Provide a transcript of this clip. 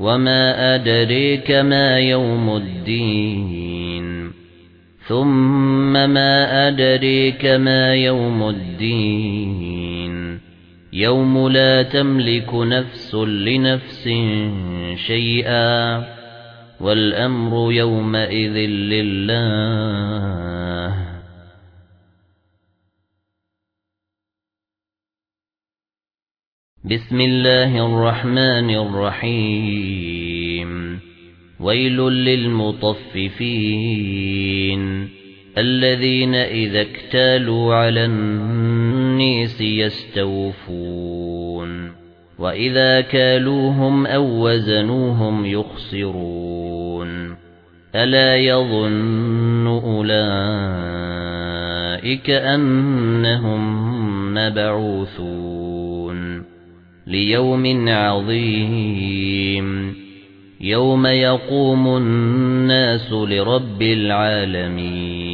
وما أدريك ما يوم الدين ثم ما أدريك ما يوم الدين يوم لا تملك نفس لنفس شيئا والأمر يومئذ لله بسم الله الرحمن الرحيم. ويل للمطففين. الذين إذا اكتالوا على النيس يستوفون. وإذا كالوهم أو وزنوهم يخسرون. ألا يظن أولئك أنهم مبعوثون. ليوم عظيم. يوم يقوم الناس لرب العالمين.